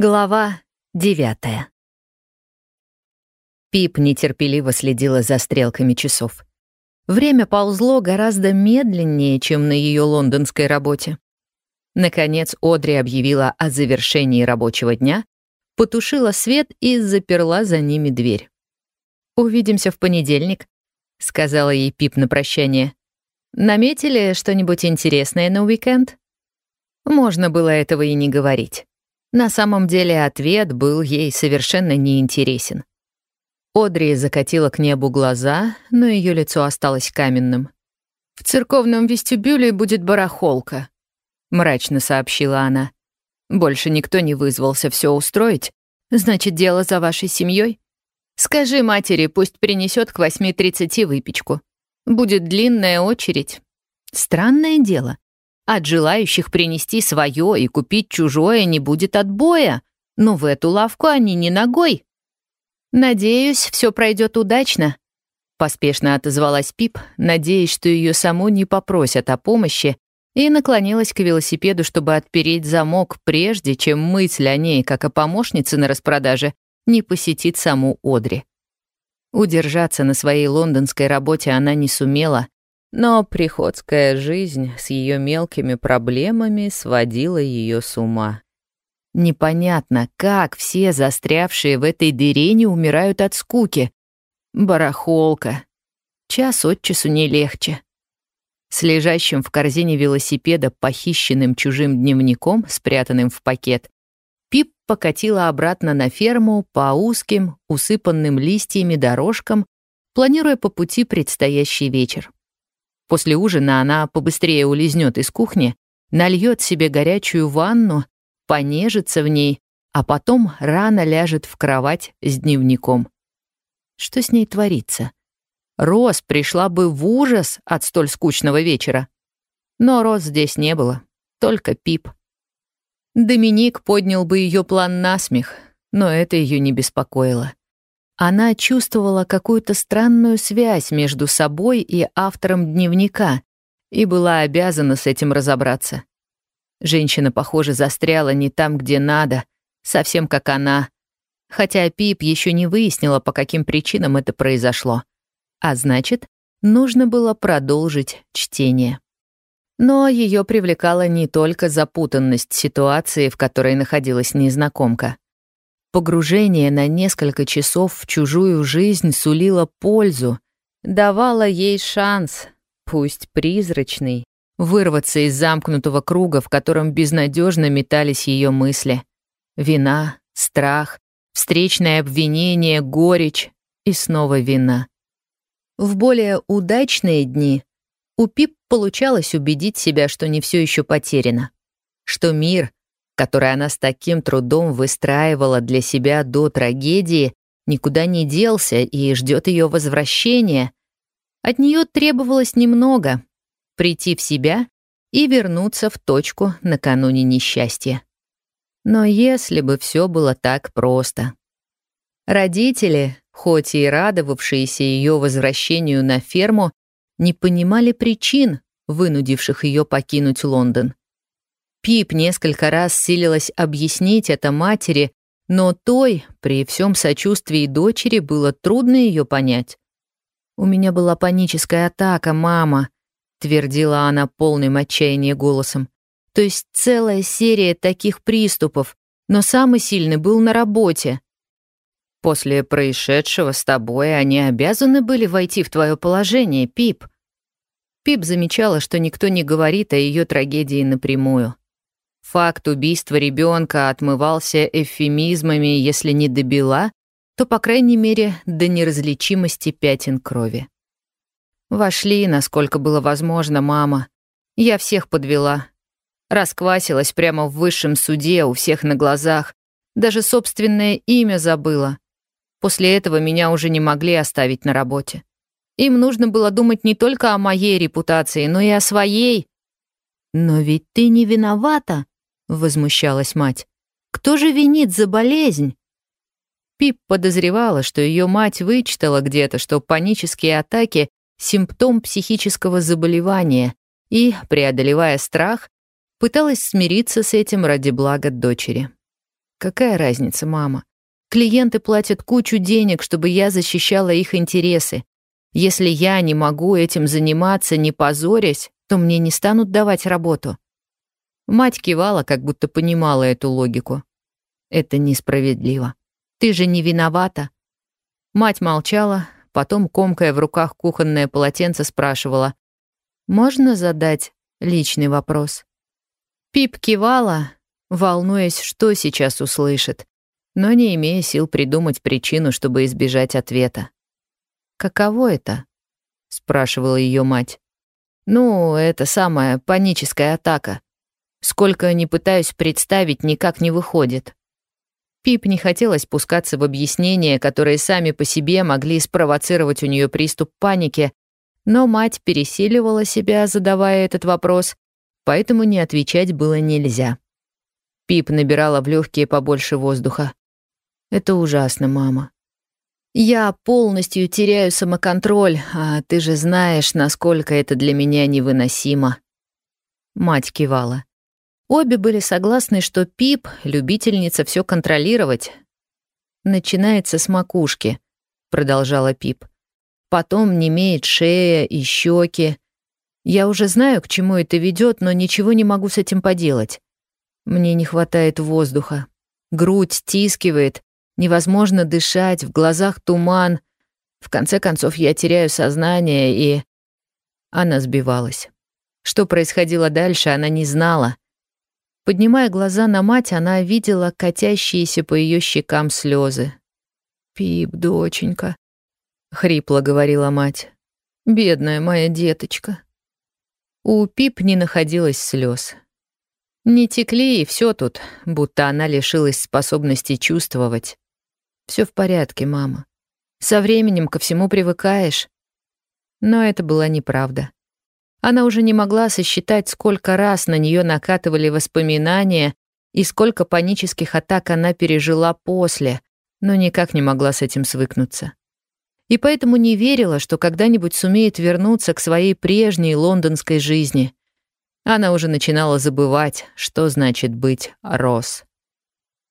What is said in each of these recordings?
Глава девятая. Пип нетерпеливо следила за стрелками часов. Время ползло гораздо медленнее, чем на ее лондонской работе. Наконец Одри объявила о завершении рабочего дня, потушила свет и заперла за ними дверь. «Увидимся в понедельник», — сказала ей Пип на прощание. «Наметили что-нибудь интересное на уикенд?» Можно было этого и не говорить. На самом деле ответ был ей совершенно неинтересен. Одри закатила к небу глаза, но ее лицо осталось каменным. «В церковном вестибюле будет барахолка», — мрачно сообщила она. «Больше никто не вызвался все устроить. Значит, дело за вашей семьей. Скажи матери, пусть принесет к 8.30 выпечку. Будет длинная очередь. Странное дело. От желающих принести свое и купить чужое не будет отбоя, но в эту лавку они не ногой. «Надеюсь, все пройдет удачно», — поспешно отозвалась Пип, надеясь, что ее саму не попросят о помощи, и наклонилась к велосипеду, чтобы отпереть замок, прежде чем мысль о ней, как о помощнице на распродаже, не посетит саму Одри. Удержаться на своей лондонской работе она не сумела, но приходская жизнь с ее мелкими проблемами сводила ее с ума. Непонятно, как все застрявшие в этой дыре не умирают от скуки. Барахолка. Час от часу не легче. С лежащим в корзине велосипеда похищенным чужим дневником, спрятанным в пакет, Пип покатила обратно на ферму по узким, усыпанным листьями дорожкам, планируя по пути предстоящий вечер. После ужина она побыстрее улизнет из кухни, нальет себе горячую ванну, понежится в ней, а потом рано ляжет в кровать с дневником. Что с ней творится? Роз пришла бы в ужас от столь скучного вечера. Но Роз здесь не было, только Пип. Доминик поднял бы ее план на смех, но это ее не беспокоило. Она чувствовала какую-то странную связь между собой и автором дневника и была обязана с этим разобраться. Женщина, похоже, застряла не там, где надо, совсем как она, хотя Пип еще не выяснила, по каким причинам это произошло. А значит, нужно было продолжить чтение. Но ее привлекала не только запутанность ситуации, в которой находилась незнакомка. Погружение на несколько часов в чужую жизнь сулило пользу, давало ей шанс, пусть призрачный, вырваться из замкнутого круга, в котором безнадежно метались ее мысли. Вина, страх, встречное обвинение, горечь и снова вина. В более удачные дни у Пип получалось убедить себя, что не все еще потеряно, что мир — который она с таким трудом выстраивала для себя до трагедии, никуда не делся и ждет ее возвращения. От нее требовалось немного — прийти в себя и вернуться в точку накануне несчастья. Но если бы все было так просто. Родители, хоть и радовавшиеся ее возвращению на ферму, не понимали причин, вынудивших ее покинуть Лондон. Пип несколько раз силилась объяснить это матери, но той, при всем сочувствии дочери, было трудно ее понять. «У меня была паническая атака, мама», — твердила она полным отчаяния голосом. «То есть целая серия таких приступов, но самый сильный был на работе». «После происшедшего с тобой они обязаны были войти в твое положение, Пип». Пип замечала, что никто не говорит о ее трагедии напрямую. Факт убийства ребенка отмывался эвфемизмами, если не до бела, то, по крайней мере, до неразличимости пятен крови. Вошли, насколько было возможно, мама. Я всех подвела. Расквасилась прямо в высшем суде у всех на глазах. Даже собственное имя забыла. После этого меня уже не могли оставить на работе. Им нужно было думать не только о моей репутации, но и о своей. «Но ведь ты не виновата», — возмущалась мать. «Кто же винит за болезнь?» Пип подозревала, что ее мать вычитала где-то, что панические атаки — симптом психического заболевания, и, преодолевая страх, пыталась смириться с этим ради блага дочери. Какая разница, мама? Клиенты платят кучу денег, чтобы я защищала их интересы. Если я не могу этим заниматься, не позорясь, то мне не станут давать работу. Мать кивала, как будто понимала эту логику. Это несправедливо. Ты же не виновата. Мать молчала, потом, комкая в руках кухонное полотенце, спрашивала. «Можно задать личный вопрос?» Пип кивала, волнуясь, что сейчас услышит, но не имея сил придумать причину, чтобы избежать ответа. «Каково это?» — спрашивала ее мать. «Ну, это самая паническая атака. Сколько ни пытаюсь представить, никак не выходит». Пип не хотелось пускаться в объяснения, которые сами по себе могли спровоцировать у нее приступ паники, но мать пересиливала себя, задавая этот вопрос, поэтому не отвечать было нельзя. Пип набирала в легкие побольше воздуха. «Это ужасно, мама. Я полностью теряю самоконтроль, а ты же знаешь, насколько это для меня невыносимо». Мать кивала. Обе были согласны, что Пип — любительница все контролировать. «Начинается с макушки», — продолжала Пип. «Потом немеет шея и щеки. Я уже знаю, к чему это ведет, но ничего не могу с этим поделать. Мне не хватает воздуха. Грудь стискивает, невозможно дышать, в глазах туман. В конце концов, я теряю сознание, и...» Она сбивалась. Что происходило дальше, она не знала — Поднимая глаза на мать, она видела катящиеся по ее щекам слезы. «Пип, доченька», — хрипло говорила мать. «Бедная моя деточка». У Пип не находилось слез. Не текли, и все тут, будто она лишилась способности чувствовать. Все в порядке, мама. Со временем ко всему привыкаешь. Но это была неправда. Она уже не могла сосчитать, сколько раз на нее накатывали воспоминания и сколько панических атак она пережила после, но никак не могла с этим свыкнуться. И поэтому не верила, что когда-нибудь сумеет вернуться к своей прежней лондонской жизни. Она уже начинала забывать, что значит быть Рос.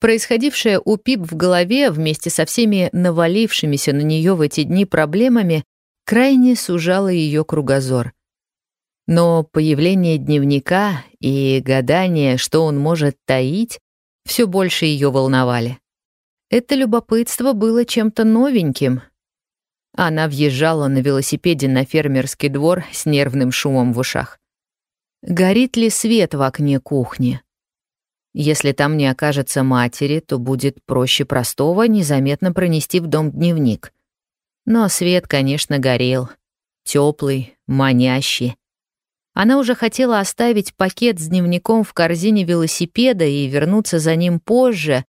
Происходившее у Пип в голове вместе со всеми навалившимися на нее в эти дни проблемами крайне сужало ее кругозор. Но появление дневника и гадание, что он может таить, все больше ее волновали. Это любопытство было чем-то новеньким. Она въезжала на велосипеде на фермерский двор с нервным шумом в ушах. Горит ли свет в окне кухни? Если там не окажется матери, то будет проще простого незаметно пронести в дом дневник. Но свет, конечно, горел. Теплый, манящий. Она уже хотела оставить пакет с дневником в корзине велосипеда и вернуться за ним позже.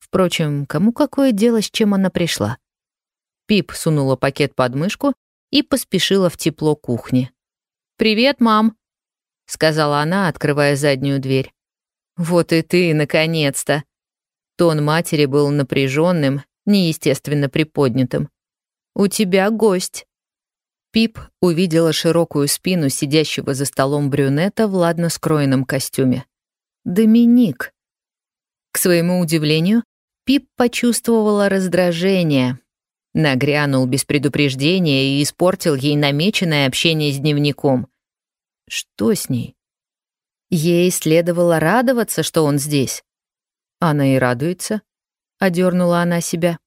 Впрочем, кому какое дело, с чем она пришла? Пип сунула пакет под мышку и поспешила в тепло кухни. «Привет, мам», — сказала она, открывая заднюю дверь. «Вот и ты, наконец-то!» Тон матери был напряженным, неестественно приподнятым. «У тебя гость». Пип увидела широкую спину сидящего за столом брюнета в ладно скроенном костюме. Доминик. К своему удивлению, Пип почувствовала раздражение. Нагрянул без предупреждения и испортил ей намеченное общение с дневником. Что с ней? Ей следовало радоваться, что он здесь. Она и радуется, — одернула она себя.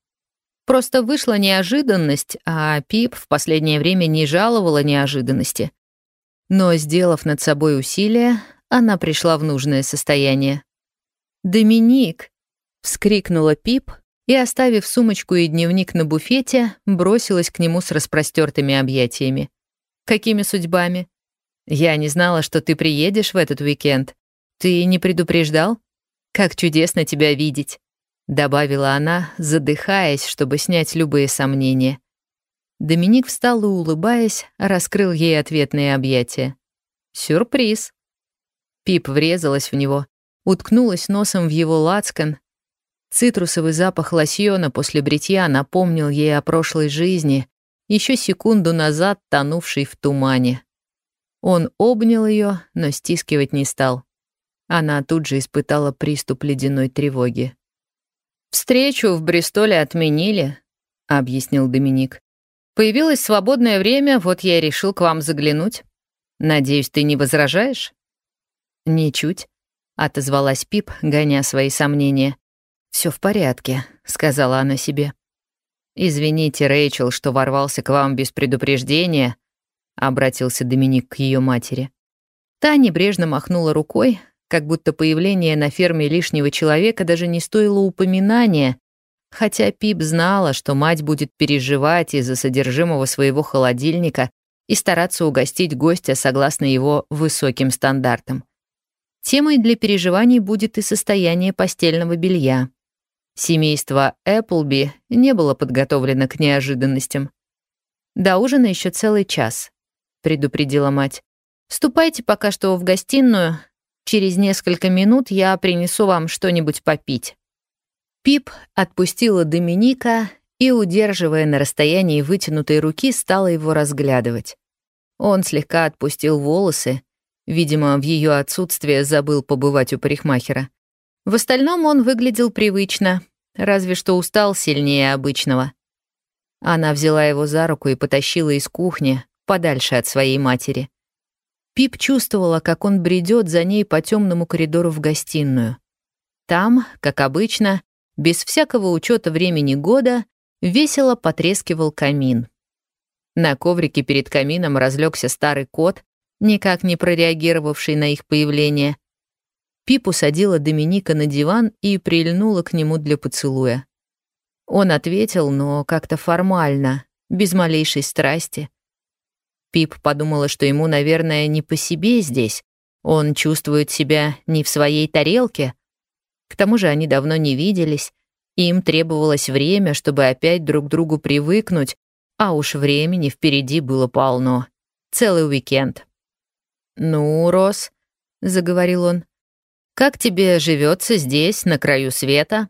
Просто вышла неожиданность, а Пип в последнее время не жаловала неожиданности. Но, сделав над собой усилие, она пришла в нужное состояние. «Доминик!» — вскрикнула Пип и, оставив сумочку и дневник на буфете, бросилась к нему с распростертыми объятиями. «Какими судьбами? Я не знала, что ты приедешь в этот уикенд. Ты не предупреждал? Как чудесно тебя видеть!» — добавила она, задыхаясь, чтобы снять любые сомнения. Доминик встал и, улыбаясь, раскрыл ей ответные объятия. «Сюрприз!» Пип врезалась в него, уткнулась носом в его лацкан. Цитрусовый запах лосьона после бритья напомнил ей о прошлой жизни, еще секунду назад тонувшей в тумане. Он обнял ее, но стискивать не стал. Она тут же испытала приступ ледяной тревоги. «Встречу в Бристоле отменили», — объяснил Доминик. «Появилось свободное время, вот я и решил к вам заглянуть. Надеюсь, ты не возражаешь?» «Ничуть», — отозвалась Пип, гоня свои сомнения. Все в порядке», — сказала она себе. «Извините, Рэйчел, что ворвался к вам без предупреждения», — обратился Доминик к ее матери. Та небрежно махнула рукой, как будто появление на ферме лишнего человека даже не стоило упоминания, хотя Пип знала, что мать будет переживать из-за содержимого своего холодильника и стараться угостить гостя согласно его высоким стандартам. Темой для переживаний будет и состояние постельного белья. Семейство Эпплби не было подготовлено к неожиданностям. «До ужина еще целый час», — предупредила мать. «Ступайте пока что в гостиную. Через несколько минут я принесу вам что-нибудь попить». Пип отпустила Доминика и, удерживая на расстоянии вытянутой руки, стала его разглядывать. Он слегка отпустил волосы, видимо, в ее отсутствие забыл побывать у парикмахера. В остальном он выглядел привычно, разве что устал сильнее обычного. Она взяла его за руку и потащила из кухни, подальше от своей матери. Пип чувствовала, как он бредет за ней по темному коридору в гостиную. Там, как обычно, без всякого учета времени года, весело потрескивал камин. На коврике перед камином разлегся старый кот, никак не прореагировавший на их появление. Пип усадила Доминика на диван и прильнула к нему для поцелуя. Он ответил, но как-то формально, без малейшей страсти. Пип подумала, что ему, наверное, не по себе здесь. Он чувствует себя не в своей тарелке. К тому же они давно не виделись, и им требовалось время, чтобы опять друг к другу привыкнуть, а уж времени впереди было полно. Целый уикенд. «Ну, Рос», — заговорил он, как тебе живется здесь, на краю света?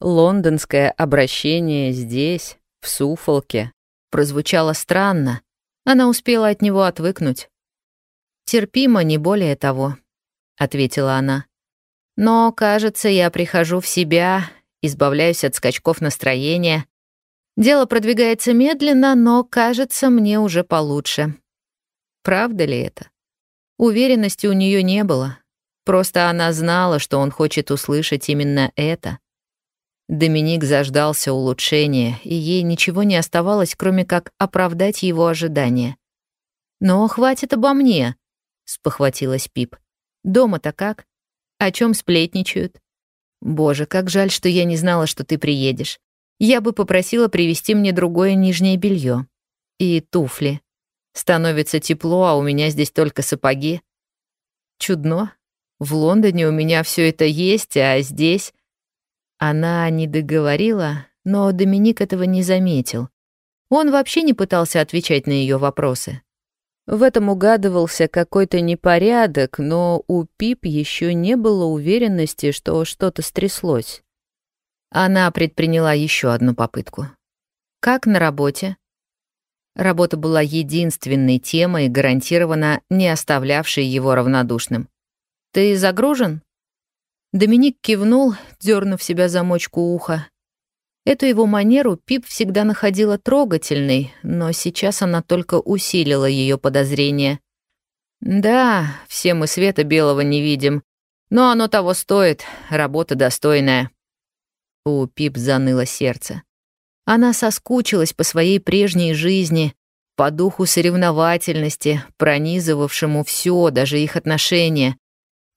Лондонское обращение здесь, в Суфолке, прозвучало странно. Она успела от него отвыкнуть. «Терпимо, не более того», — ответила она. «Но, кажется, я прихожу в себя, избавляюсь от скачков настроения. Дело продвигается медленно, но, кажется, мне уже получше. Правда ли это? Уверенности у нее не было, Просто она знала, что он хочет услышать именно это. Доминик заждался улучшения, и ей ничего не оставалось, кроме как оправдать его ожидания. «Но хватит обо мне», — спохватилась Пип. «Дома-то как? О чем сплетничают? Боже, как жаль, что я не знала, что ты приедешь. Я бы попросила привезти мне другое нижнее белье И туфли. Становится тепло, а у меня здесь только сапоги. Чудно, в Лондоне у меня все это есть, а здесь...» Она не договорила, но Доминик этого не заметил. Он вообще не пытался отвечать на ее вопросы. В этом угадывался какой-то непорядок, но у Пип еще не было уверенности, что что-то стряслось. Она предприняла еще одну попытку. «Как на работе?» Работа была единственной темой, гарантированно не оставлявшей его равнодушным. «Ты загружен?» Доминик кивнул, дернув себя замочку уха. Эту его манеру Пип всегда находила трогательной, но сейчас она только усилила ее подозрения. «Да, все мы света белого не видим, но оно того стоит, работа достойная». У Пип заныло сердце. Она соскучилась по своей прежней жизни, по духу соревновательности, пронизывавшему все, даже их отношения,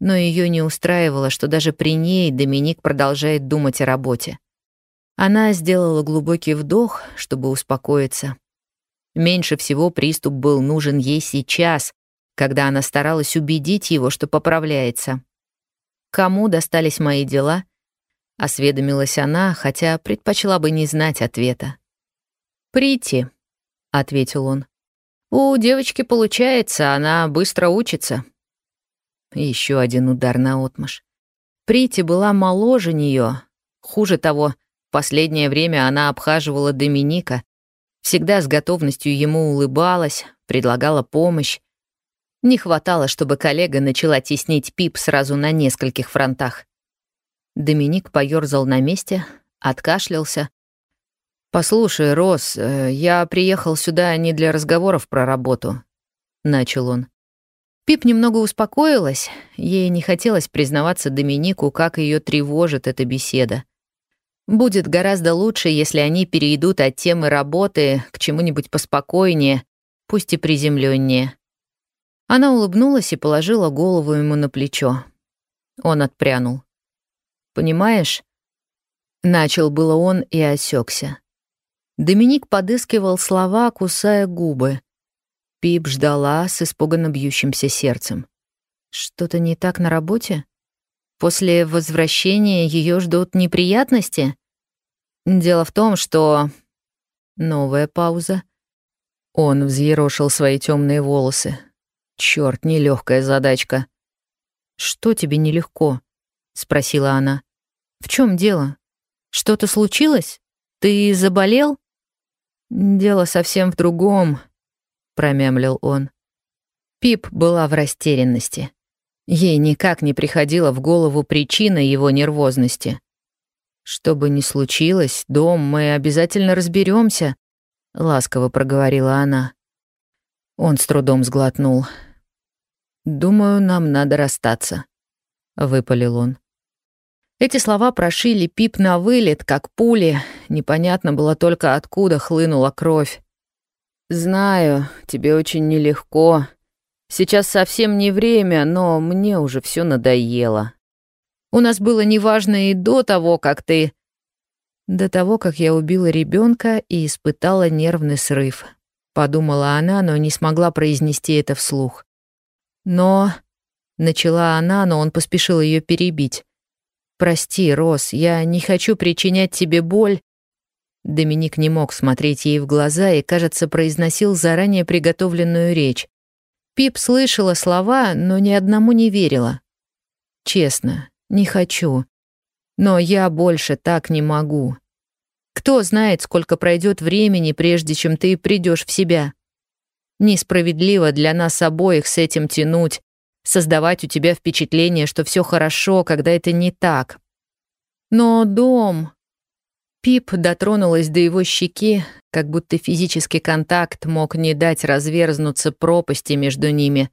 но ее не устраивало, что даже при ней Доминик продолжает думать о работе. Она сделала глубокий вдох, чтобы успокоиться. Меньше всего приступ был нужен ей сейчас, когда она старалась убедить его, что поправляется. «Кому достались мои дела?» — осведомилась она, хотя предпочла бы не знать ответа. «Прийти», — ответил он. «У девочки получается, она быстро учится, еще один удар на отмаш. Прити была моложе нее. Хуже того, последнее время она обхаживала Доминика, всегда с готовностью ему улыбалась, предлагала помощь. Не хватало, чтобы коллега начала теснить Пип сразу на нескольких фронтах. Доминик поёрзал на месте, откашлялся. «Послушай, Рос, э, я приехал сюда не для разговоров про работу», — начал он. Пип немного успокоилась, ей не хотелось признаваться Доминику, как ее тревожит эта беседа. Будет гораздо лучше, если они перейдут от темы работы к чему-нибудь поспокойнее, пусть и приземленнее. Она улыбнулась и положила голову ему на плечо. Он отпрянул. «Понимаешь?» Начал было он и осекся. Доминик подыскивал слова, кусая губы. Пип ждала с испуганно бьющимся сердцем. Что-то не так на работе? После возвращения ее ждут неприятности? Дело в том, что... Новая пауза. Он взъерошил свои темные волосы. Черт, нелегкая задачка. Что тебе нелегко? спросила она. В чем дело? Что-то случилось? Ты заболел? Дело совсем в другом, промямлил он. Пип была в растерянности. Ей никак не приходила в голову причина его нервозности. «Что бы ни случилось, дом, мы обязательно разберемся, ласково проговорила она. Он с трудом сглотнул. «Думаю, нам надо расстаться», — выпалил он. Эти слова прошили Пип на вылет, как пули. Непонятно было только, откуда хлынула кровь. «Знаю, тебе очень нелегко. Сейчас совсем не время, но мне уже все надоело. У нас было неважно и до того, как ты...» До того, как я убила ребенка и испытала нервный срыв. Подумала она, но не смогла произнести это вслух. «Но...» — начала она, но он поспешил ее перебить. «Прости, Рос, я не хочу причинять тебе боль, Доминик не мог смотреть ей в глаза и, кажется, произносил заранее приготовленную речь. Пип слышала слова, но ни одному не верила. «Честно, не хочу. Но я больше так не могу. Кто знает, сколько пройдет времени, прежде чем ты придешь в себя. Несправедливо для нас обоих с этим тянуть, создавать у тебя впечатление, что все хорошо, когда это не так. Но дом, Пип дотронулась до его щеки, как будто физический контакт мог не дать разверзнуться пропасти между ними.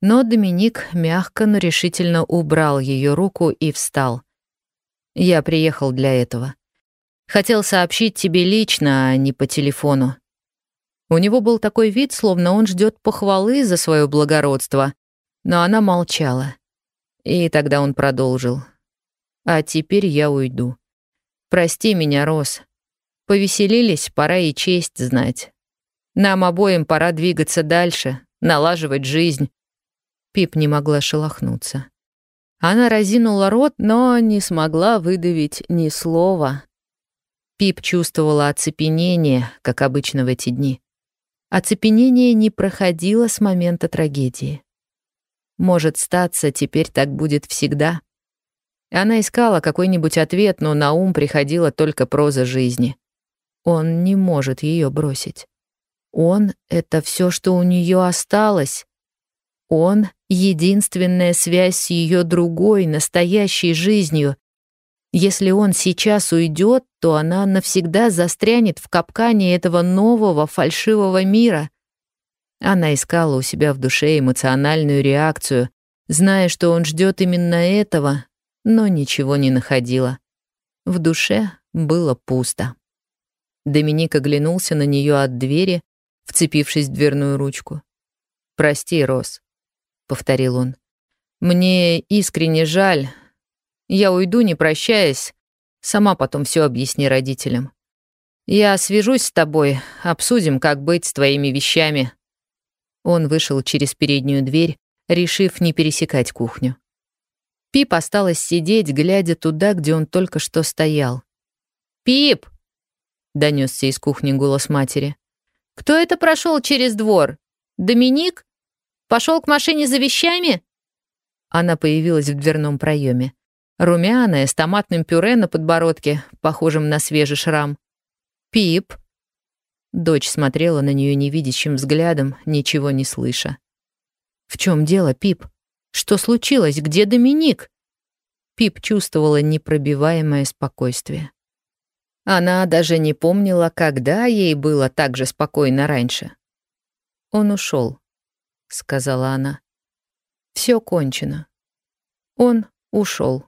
Но Доминик мягко, но решительно убрал ее руку и встал. «Я приехал для этого. Хотел сообщить тебе лично, а не по телефону». У него был такой вид, словно он ждет похвалы за свое благородство, но она молчала. И тогда он продолжил. «А теперь я уйду». Прости меня, Рос. Повеселились, пора и честь знать. Нам обоим пора двигаться дальше, налаживать жизнь. Пип не могла шелохнуться. Она разинула рот, но не смогла выдавить ни слова. Пип чувствовала оцепенение, как обычно в эти дни. Оцепенение не проходило с момента трагедии. Может, статься теперь так будет всегда. Она искала какой-нибудь ответ, но на ум приходила только проза жизни. Он не может ее бросить. Он — это все, что у нее осталось. Он — единственная связь с ее другой, настоящей жизнью. Если он сейчас уйдет, то она навсегда застрянет в капкане этого нового фальшивого мира. Она искала у себя в душе эмоциональную реакцию, зная, что он ждет именно этого, но ничего не находила. В душе было пусто. Доминик оглянулся на нее от двери, вцепившись в дверную ручку. «Прости, Рос», — повторил он. «Мне искренне жаль. Я уйду, не прощаясь. Сама потом все объясни родителям. Я свяжусь с тобой, обсудим, как быть с твоими вещами». Он вышел через переднюю дверь, решив не пересекать кухню. Пип осталась сидеть, глядя туда, где он только что стоял. «Пип!» — донесся из кухни голос матери. «Кто это прошел через двор? Доминик? Пошел к машине за вещами?» Она появилась в дверном проеме. Румяная, с томатным пюре на подбородке, похожим на свежий шрам. «Пип!» Дочь смотрела на нее невидящим взглядом, ничего не слыша. «В чем дело, Пип?» Что случилось? Где Доминик?» Пип чувствовала непробиваемое спокойствие. Она даже не помнила, когда ей было так же спокойно раньше. «Он ушел», — сказала она. Все кончено. Он ушел.